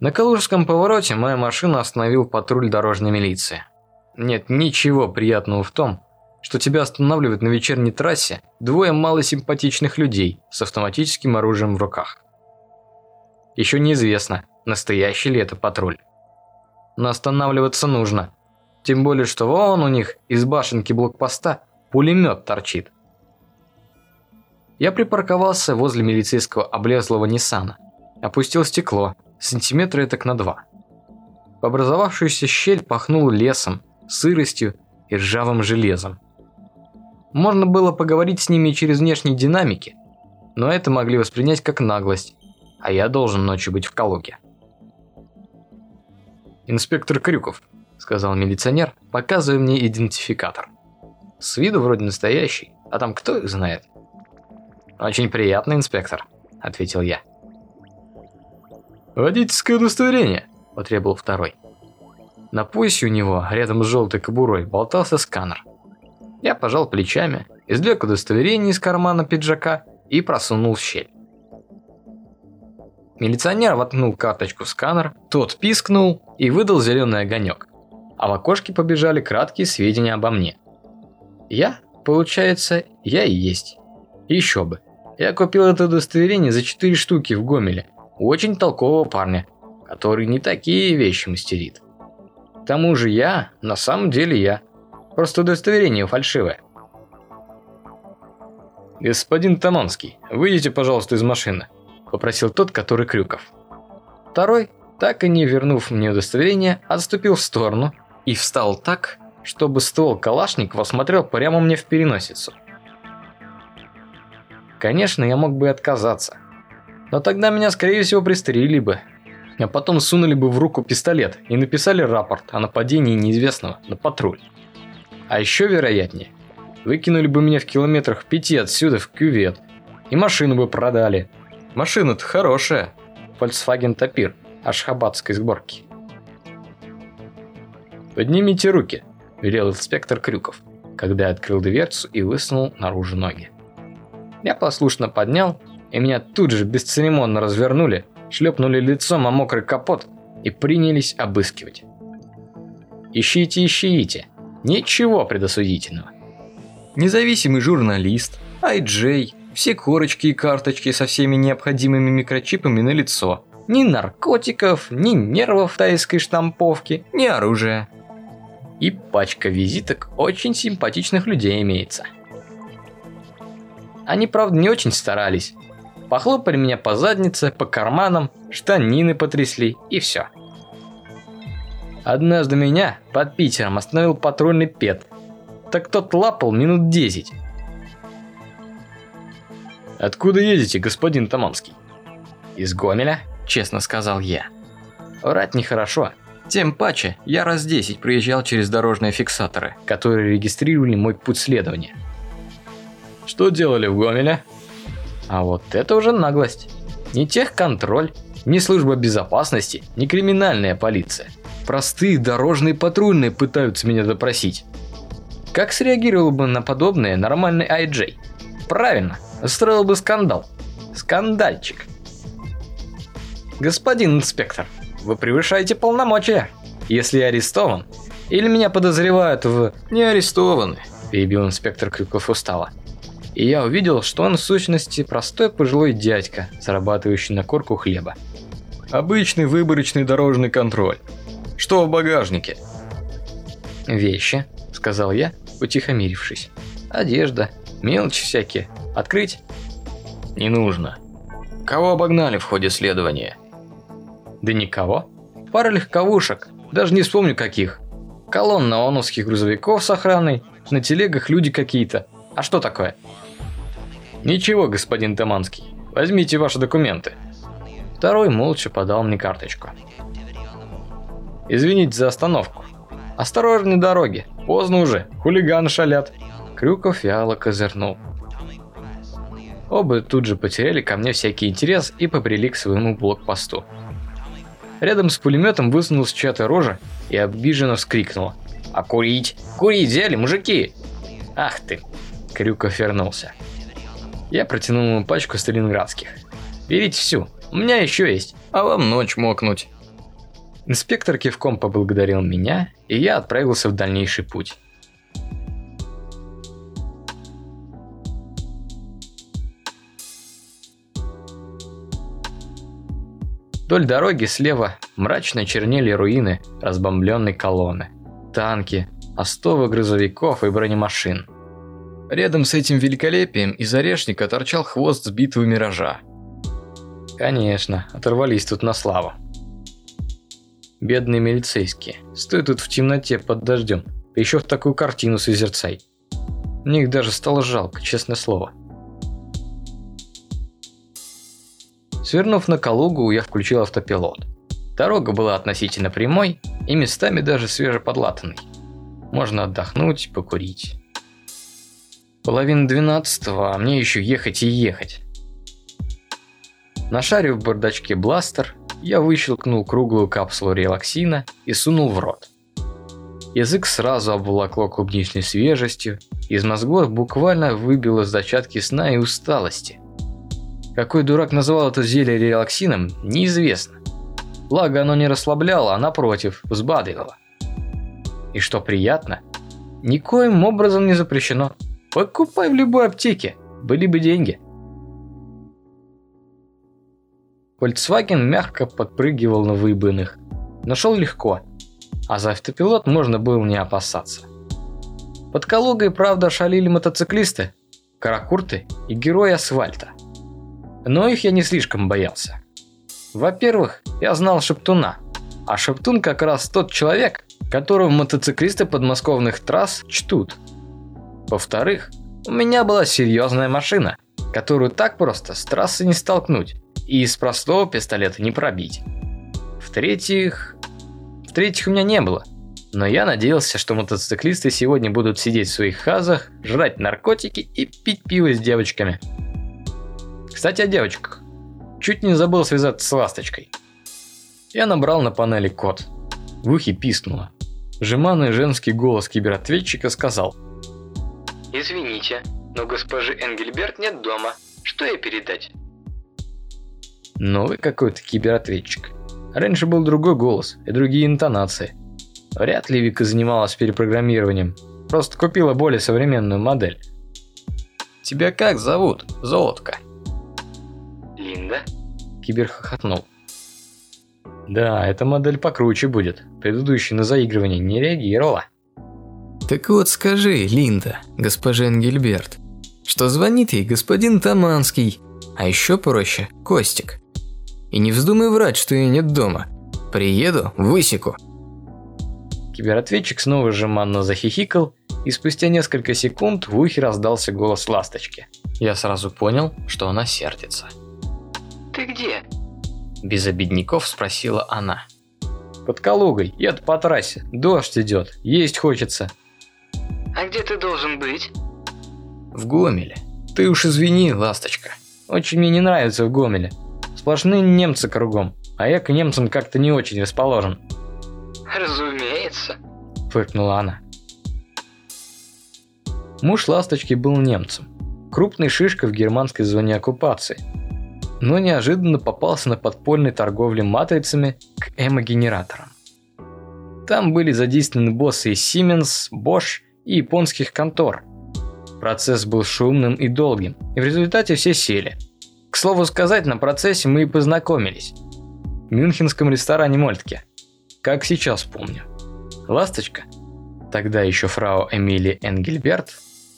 На Калужском повороте мою машину остановил патруль дорожной милиции. Нет ничего приятного в том, что тебя останавливают на вечерней трассе двое малосимпатичных людей с автоматическим оружием в руках. Еще неизвестно, настоящий ли это патруль. Но останавливаться нужно. Тем более, что вон у них из башенки блокпоста пулемет торчит. Я припарковался возле милицейского облезлого Ниссана. Опустил стекло сантиметра так на два. В образовавшуюся щель пахнуло лесом, сыростью и ржавым железом. Можно было поговорить с ними через внешние динамики, но это могли воспринять как наглость, а я должен ночью быть в Калуге. «Инспектор Крюков», – сказал милиционер, показывая мне идентификатор. «С виду вроде настоящий, а там кто их знает?» «Очень приятный инспектор», – ответил я. «Водительское удостоверение», – потребовал второй. На поясе у него, рядом с желтой кобурой, болтался сканер. Я пожал плечами, извлек удостоверение из кармана пиджака и просунул в щель. Милиционер воткнул карточку в сканер, тот пискнул и выдал зеленый огонек. А в окошке побежали краткие сведения обо мне. Я, получается, я и есть. Еще бы. Я купил это удостоверение за 4 штуки в Гомеле – очень толкового парня, который не такие вещи мастерит. К тому же я, на самом деле я. Просто удостоверение фальшивое. «Господин Таманский, выйдите, пожалуйста, из машины», – попросил тот, который Крюков. Второй, так и не вернув мне удостоверение, отступил в сторону и встал так, чтобы ствол Калашникова смотрел прямо мне в переносицу. Конечно, я мог бы отказаться – но тогда меня, скорее всего, пристрелили бы. А потом сунули бы в руку пистолет и написали рапорт о нападении неизвестного на патруль. А еще вероятнее, выкинули бы меня в километрах пяти отсюда в кювет. И машину бы продали. Машина-то хорошая. Volkswagen Тапир, ашхабадской сборки. «Поднимите руки», – велел инспектор Крюков, когда я открыл дверцу и высунул наружу ноги. Я послушно поднял и меня тут же бесцеремонно развернули, шлепнули лицом о мокрый капот и принялись обыскивать. Ищите, ищите. Ничего предосудительного. Независимый журналист, IJ, все корочки и карточки со всеми необходимыми микрочипами на лицо. Ни наркотиков, ни нервов тайской штамповки, ни оружия. И пачка визиток очень симпатичных людей имеется. Они, правда, не очень старались, Похлопали меня по заднице, по карманам, штанины потрясли и все. Однажды меня под Питером остановил патрульный пет. Так тот лапал минут десять. «Откуда едете, господин Таманский?» «Из Гомеля», честно сказал я. Врать нехорошо. Тем паче, я раз десять проезжал через дорожные фиксаторы, которые регистрировали мой путь следования. «Что делали в Гомеле?» А вот это уже наглость. Не техконтроль, не служба безопасности, не криминальная полиция. Простые дорожные патрульные пытаются меня допросить. Как среагировал бы на подобное нормальный IJ? Правильно, устроил бы скандал. Скандальчик. Господин инспектор, вы превышаете полномочия. Если я арестован, или меня подозревают в... Не арестованы, перебил инспектор Крюков устало и я увидел, что он в сущности простой пожилой дядька, зарабатывающий на корку хлеба. Обычный выборочный дорожный контроль. Что в багажнике? Вещи, сказал я, утихомирившись. Одежда, мелочи всякие. Открыть? Не нужно. Кого обогнали в ходе следования? Да никого. Пара легковушек, даже не вспомню каких. Колонна ОНовских грузовиков с охраной, на телегах люди какие-то. А что такое? Ничего, господин Таманский. Возьмите ваши документы. Второй молча подал мне карточку. Извините за остановку. Осторожней дороги, поздно уже, хулиганы шалят. Крюков вяло козырнул. Оба тут же потеряли ко мне всякий интерес и побрели к своему блокпосту. Рядом с пулеметом высунулась чья-то рожа и обиженно вскрикнула. «А курить? Курить взяли, мужики!» «Ах ты!» Крюков вернулся. Я протянул ему пачку сталинградских. «Берите всю, у меня еще есть, а вам ночь мокнуть». Инспектор кивком поблагодарил меня, и я отправился в дальнейший путь. Вдоль дороги слева мрачно чернели руины разбомбленной колонны. Танки, остовы грузовиков и бронемашин. Рядом с этим великолепием из орешника торчал хвост сбитого миража. Конечно, оторвались тут на славу. Бедные милицейские, стоят тут в темноте под дождем, еще в такую картину созерцай. Мне их даже стало жалко, честное слово. Свернув на Калугу, я включил автопилот. Дорога была относительно прямой и местами даже свежеподлатанной. Можно отдохнуть, покурить. Половина двенадцатого, а мне еще ехать и ехать. Нашарив в бардачке бластер, я выщелкнул круглую капсулу релаксина и сунул в рот. Язык сразу обволокло клубничной свежестью, из мозгов буквально выбило зачатки сна и усталости. Какой дурак называл это зелье релаксином, неизвестно. Благо оно не расслабляло, а напротив, взбадривало. И что приятно, никоим образом не запрещено. Покупай в любой аптеке, были бы деньги. Volkswagen мягко подпрыгивал на выбоинах, но шел легко, а за автопилот можно было не опасаться. Под Калугой, правда, шалили мотоциклисты, каракурты и герои асфальта – но их я не слишком боялся. Во-первых, я знал Шептуна, а Шептун как раз тот человек, которого мотоциклисты подмосковных трасс чтут. Во-вторых, у меня была серьезная машина, которую так просто с трассы не столкнуть и из простого пистолета не пробить. В-третьих... В-третьих, у меня не было. Но я надеялся, что мотоциклисты сегодня будут сидеть в своих хазах, жрать наркотики и пить пиво с девочками – кстати, о девочках. Чуть не забыл связаться с ласточкой. Я набрал на панели код. В ухе пискнуло. Жеманный женский голос кибератветчика сказал. «Извините, но госпожи Энгельберт нет дома. Что ей передать?» Новый какой-то кибератветчик. Раньше был другой голос и другие интонации. Вряд ли Вика занималась перепрограммированием. Просто купила более современную модель. «Тебя как зовут, золотко?» Линда? Кибер хохотнул. Да, эта модель покруче будет. Предыдущая на заигрывание не реагировала. Так вот скажи, Линда, госпожа Энгельберт, что звонит ей господин Таманский, а еще проще – Костик. И не вздумай врать, что ее нет дома. Приеду, высеку. Кибератветчик снова жеманно захихикал, и спустя несколько секунд в ухе раздался голос ласточки. Я сразу понял, что она сердится. «Ты где?» Без обедняков спросила она. «Под Калугой, еду по трассе, дождь идет, есть хочется». «А где ты должен быть?» «В Гомеле. Ты уж извини, ласточка. Очень мне не нравится в Гомеле. Сплошные немцы кругом, а я к немцам как-то не очень расположен». «Разумеется», – фыркнула она. Муж ласточки был немцем. Крупный шишка в германской зоне оккупации – но неожиданно попался на подпольной торговле матрицами к эмогенераторам. Там были задействованы боссы из Siemens, Bosch и японских контор. Процесс был шумным и долгим, и в результате все сели. К слову сказать, на процессе мы и познакомились. В мюнхенском ресторане Мольтке. Как сейчас помню. Ласточка, тогда еще фрау Эмили Энгельберт,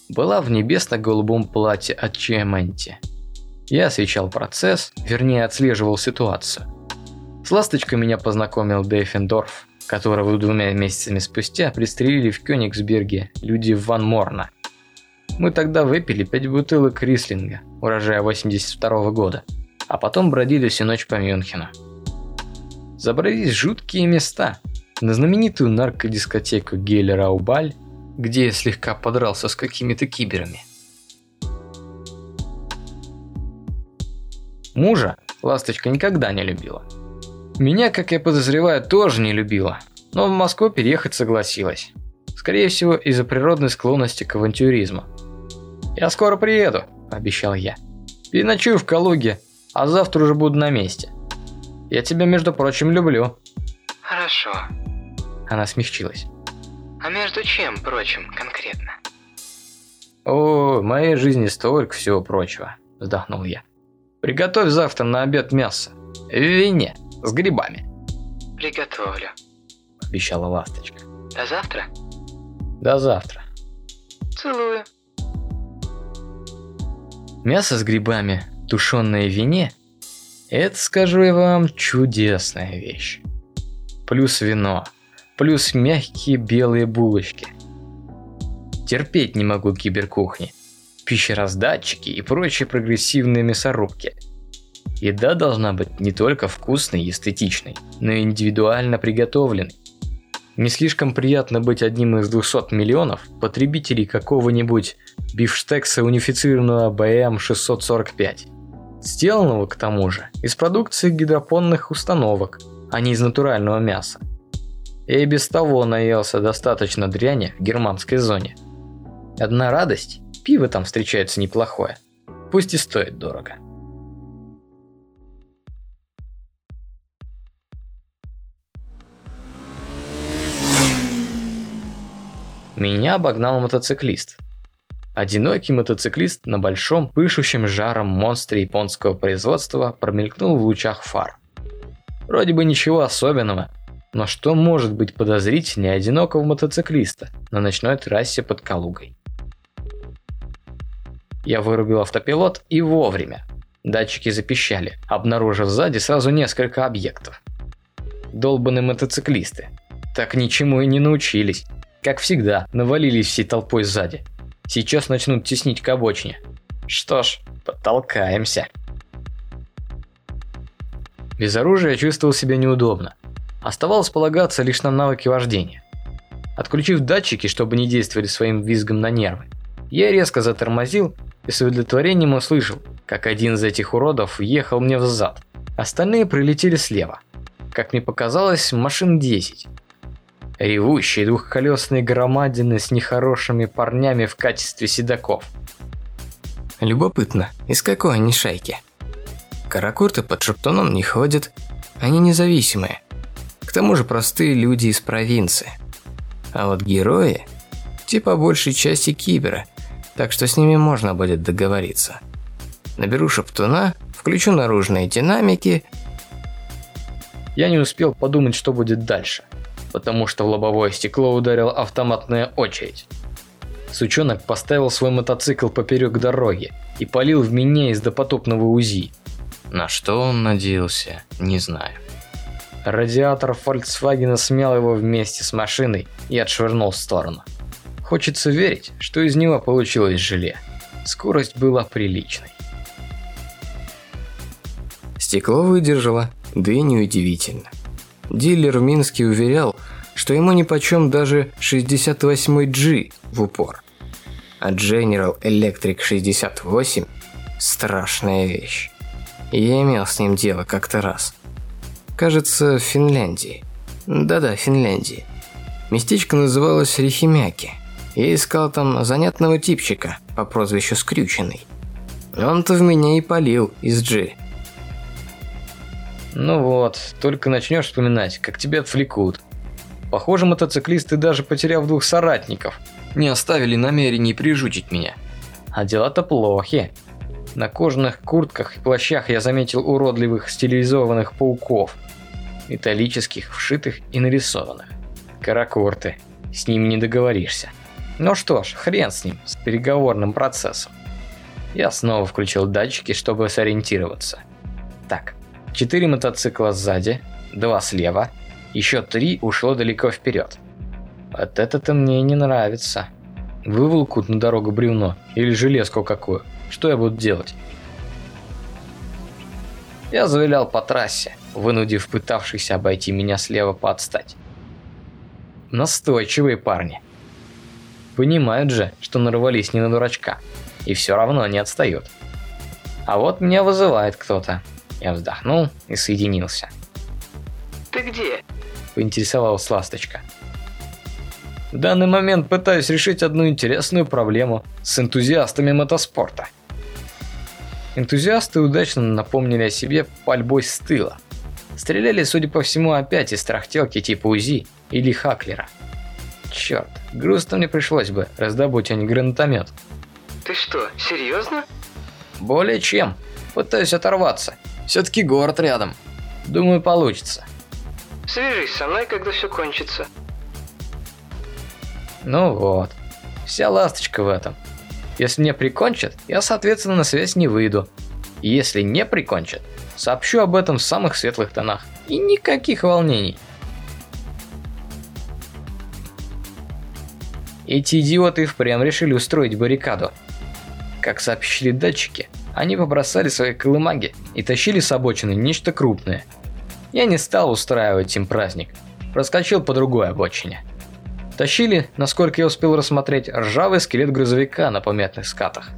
была в небесно-голубом платье от Чиэманти. Я освещал процесс, вернее отслеживал ситуацию. С ласточкой меня познакомил Дейфендорф, которого двумя месяцами спустя пристрелили в Кёнигсберге люди Ван Морна. Мы тогда выпили пять бутылок рислинга, урожая 82 -го года, а потом бродили всю ночь по Мюнхену. Забрались жуткие места. на знаменитую наркодискотеку Геллера Убаль, где я слегка подрался с какими-то киберами. Мужа ласточка никогда не любила. Меня, как я подозреваю, тоже не любила, но в Москву переехать согласилась. Скорее всего, из-за природной склонности к авантюризму. «Я скоро приеду», – обещал я. «Переночую в Калуге, а завтра уже буду на месте. Я тебя, между прочим, люблю». Хорошо. Она смягчилась. А между чем, прочим, конкретно? «О, в моей жизни столько всего прочего», – вздохнул я. «Приготовь завтра на обед мясо. В вине, с грибами», Приготовлю. – обещала ласточка. До завтра? «До завтра». Целую. Мясо с грибами, тушеное в вине – это, скажу я вам, чудесная вещь. Плюс вино, плюс мягкие белые булочки. Терпеть не могу киберкухни, пищераздатчики и прочие прогрессивные мясорубки. Еда должна быть не только вкусной и эстетичной, но и индивидуально приготовленной. Не слишком приятно быть одним из 200 миллионов потребителей какого-нибудь бифштекса унифицированного БМ-645. Сделанного, к тому же, из продукции гидропонных установок, а не из натурального мяса. Я и без того наелся достаточно дряни в германской зоне. Одна радость – пиво там встречается неплохое. Пусть и стоит дорого. Меня обогнал мотоциклист. Одинокий мотоциклист на большом, пышущем жаром монстре японского производства промелькнул в лучах фар. Вроде бы ничего особенного, но что может быть подозрительнее одинокого мотоциклиста на ночной трассе под Калугой? Я вырубил автопилот и вовремя. Датчики запищали, обнаружив сзади сразу несколько объектов. Долбаные мотоциклисты. Так ничему и не научились. Как всегда, навалились всей толпой сзади. Сейчас начнут теснить к обочине. Что ж, подтолкаемся. Без оружия чувствовал себя неудобно. Оставалось полагаться лишь на навыки вождения. Отключив датчики, чтобы не действовали своим визгом на нервы, я резко затормозил и с удовлетворением услышал, как один из этих уродов въехал мне в зад. Остальные прилетели слева. Как мне показалось, машин 10. Ревущие двухколесные громадины с нехорошими парнями в качестве седаков. Любопытно, из какой они шайки? Каракурты под шептуном не ходят, они независимые. К тому же простые люди из провинции. А вот герои, типа большей части кибера, так что с ними можно будет договориться. Наберу шептуна, включу наружные динамики. Я не успел подумать, что будет дальше, потому что в лобовое стекло ударила автоматная очередь. Сучонок поставил свой мотоцикл поперек дороги и полил в меня из допотопного УЗИ. На что он надеялся, не знаю. Радиатор Volkswagen смял его вместе с машиной и отшвырнул в сторону. Хочется верить, что из него получилось желе. Скорость была приличной. Стекло выдержало, да и неудивительно. Дилер в Минске уверял, что ему нипочем даже 68G в упор. А General Electric 68 – страшная вещь. Я имел с ним дело как-то раз. Кажется, в Финляндии. Да-да, Финляндии. Местечко называлось Рихимяки. Я искал там занятного типчика по прозвищу Скрюченный. Он-то в меня и полил из Джи. Ну вот, только начнешь вспоминать, как тебя отвлекут. Похоже, мотоциклисты, даже потеряв двух соратников, не оставили намерений прижучить меня. А дела-то плохи. На кожаных куртках и плащах я заметил уродливых стилизованных пауков. Металлических, вшитых и нарисованных. Каракурты. С ними не договоришься. Ну что ж, хрен с ним, с переговорным процессом. Я снова включил датчики, чтобы сориентироваться. Так, четыре мотоцикла сзади, два слева, еще три ушло далеко вперед. Вот это-то мне не нравится. Выволкут на дорогу бревно или железку какую. Что я буду делать? Я завилял по трассе, вынудив пытавшихся обойти меня слева подстать. Настойчивые парни. Понимают же, что нарвались не на дурачка. И все равно не отстают. А вот меня вызывает кто-то. Я вздохнул и соединился. Ты где? Поинтересовалась ласточка. В данный момент пытаюсь решить одну интересную проблему с энтузиастами мотоспорта. Энтузиасты удачно напомнили о себе пальбой с тыла. Стреляли, судя по всему, опять из трахтелки типа УЗИ или Хаклера. Черт, грустно мне пришлось бы раздобудь, а не гранатомет. Ты что, серьезно? Более чем. Пытаюсь оторваться. Все-таки город рядом. Думаю, получится. Свяжись со мной, когда все кончится. Ну вот. Вся ласточка в этом. Если меня прикончат, я, соответственно, на связь не выйду. И если не прикончат, сообщу об этом в самых светлых тонах. И никаких волнений. Эти идиоты впрямь решили устроить баррикаду. Как сообщили датчики, они побросали свои колымаги и тащили с обочины нечто крупное. Я не стал устраивать им праздник, проскочил по другой обочине. Тащили, насколько я успел рассмотреть, ржавый скелет грузовика на помятых скатах.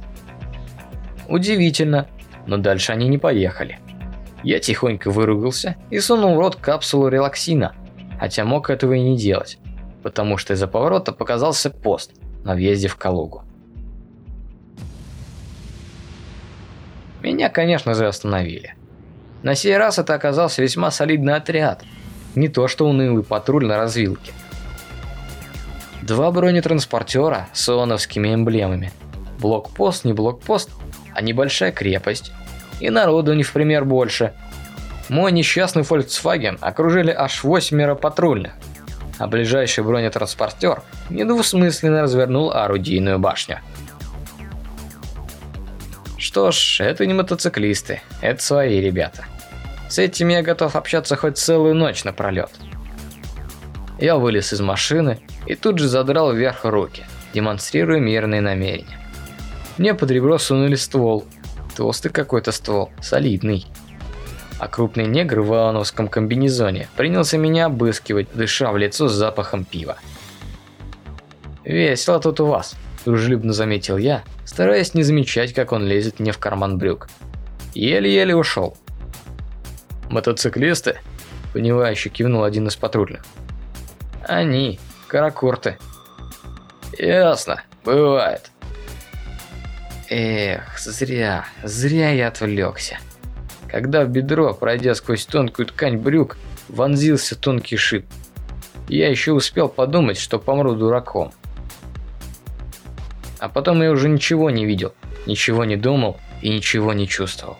Удивительно, но дальше они не поехали. Я тихонько выругался и сунул в рот капсулу релаксина, хотя мог этого и не делать, потому что из-за поворота показался пост на въезде в Калугу. Меня, конечно же, остановили. На сей раз это оказался весьма солидный отряд, не то что унылый патруль на развилке. Два бронетранспортера с ООНовскими эмблемами. Блокпост, не блокпост, а небольшая крепость. И народу не в пример больше. Мой несчастный Volkswagen окружили аж восьмеро патрульных, а ближайший бронетранспортер недвусмысленно развернул орудийную башню. Что ж, это не мотоциклисты, это свои ребята. С этими я готов общаться хоть целую ночь напролет. Я вылез из машины и тут же задрал вверх руки, демонстрируя мирные намерения. Мне под ребро сунули ствол. Толстый какой-то ствол, солидный. А крупный негр в ионовском комбинезоне принялся меня обыскивать, дыша в лицо с запахом пива. «Весело тут у вас», – дружелюбно заметил я, стараясь не замечать, как он лезет мне в карман брюк. Еле-еле ушел. «Мотоциклисты?» – понимающе кивнул один из патрульных. «Они, каракурты». «Ясно, бывает». Эх, зря, зря я отвлекся. Когда в бедро, пройдя сквозь тонкую ткань брюк, вонзился тонкий шип. Я еще успел подумать, что помру дураком. А потом я уже ничего не видел, ничего не думал и ничего не чувствовал.